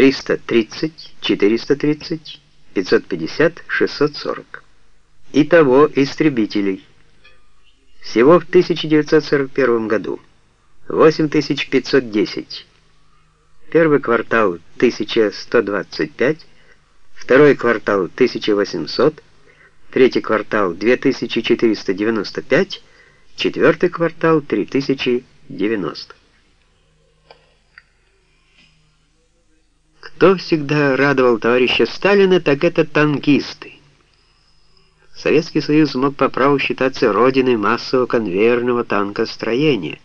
330, 430, 550, 640. Итого истребителей. Всего в 1941 году 8510. Первый квартал 1125, второй квартал 1800, третий квартал 2495, четвертый квартал 3090. Кто всегда радовал товарища Сталина, так это танкисты. Советский Союз мог по праву считаться родиной массового конвейерного танкостроения.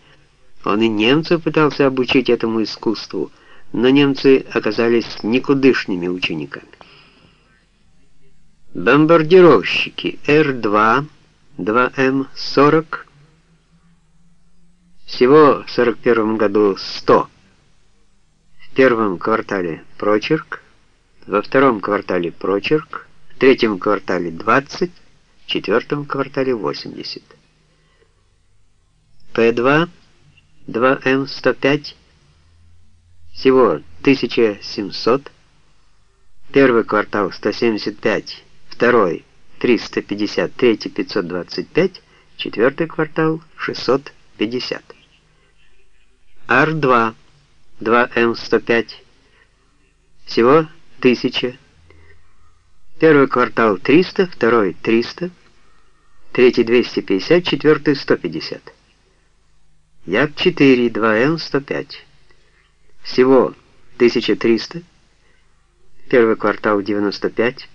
Он и немцев пытался обучить этому искусству, но немцы оказались никудышными учениками. Бомбардировщики Р-2, 2М-40, всего в 41 году 100. В первом квартале прочерк, во втором квартале прочерк, в третьем квартале 20, в четвертом квартале 80. П2, 2М105, всего 1700, первый квартал 175, второй 350, третий 525, четвертый квартал 650. Ар-2, 2М105, всего 1000, Первый квартал 300, второй 300, третий 250, четвертый 150. Як-4, 2Н, 105. Всего 1300. Первый квартал 95,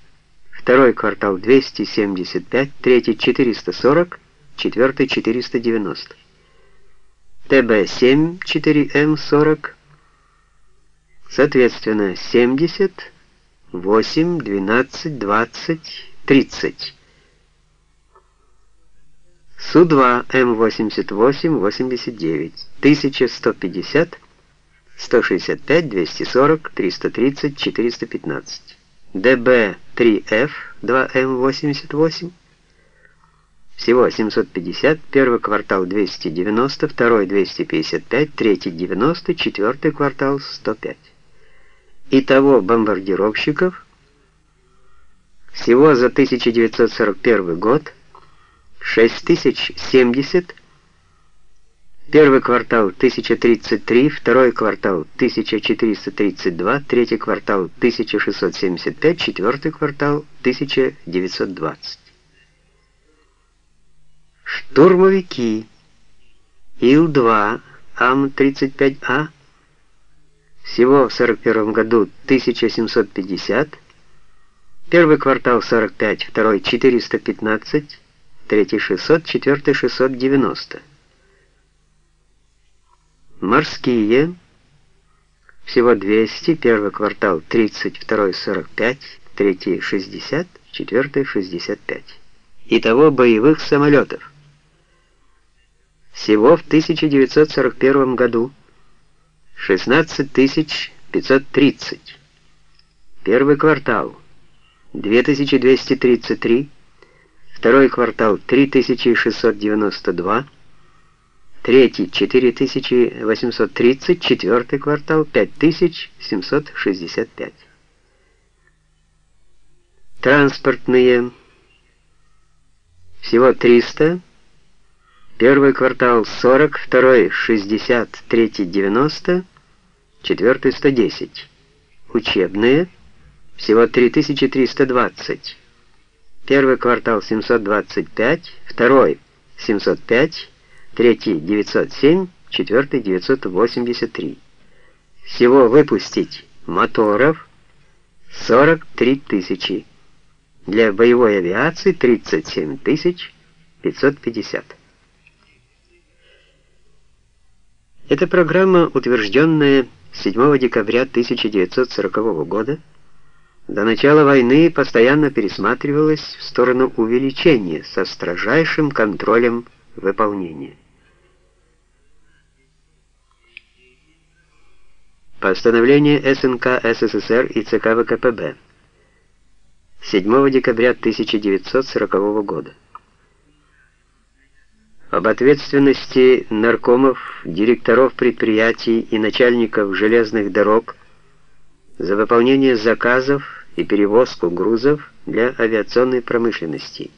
второй квартал 275, третий 440, четвертый 490. ТБ-7, 4М40, соответственно, 70, 8, 12, 20, 30. Су-2 М88, 89, 1150, 165, 240, 330, 415. ДБ-3Ф 2М88, всего 750, первый квартал 290, второй 255, третий 90, четвертый квартал 105. Итого бомбардировщиков всего за 1941 год 6070, первый квартал 1033, второй квартал 1432, третий квартал 1675, четвертый квартал 1920. Штурмовики Ил-2 АМ-35А всего в 41 году 1750, первый квартал 45, второй 415, третий 600, четвертый 690. Морские всего 200, первый квартал 30, второй 45, третий 60, четвертый 65. Итого боевых самолетов. Всего в 1941 году 16530. Первый квартал 2233, второй квартал 3692, третий 4830, четвертый квартал 5765. Транспортные всего 300 Первый квартал 40, второй 60, третий 90, четвертый 110. Учебные всего 3320. Первый квартал 725, второй 705, третий 907, четвертый 983. Всего выпустить моторов 43 тысячи. Для боевой авиации 37 550. Эта программа, утвержденная 7 декабря 1940 года, до начала войны постоянно пересматривалась в сторону увеличения со строжайшим контролем выполнения. Постановление СНК СССР и ЦК ВКПБ. 7 декабря 1940 года об ответственности наркомов, директоров предприятий и начальников железных дорог за выполнение заказов и перевозку грузов для авиационной промышленности.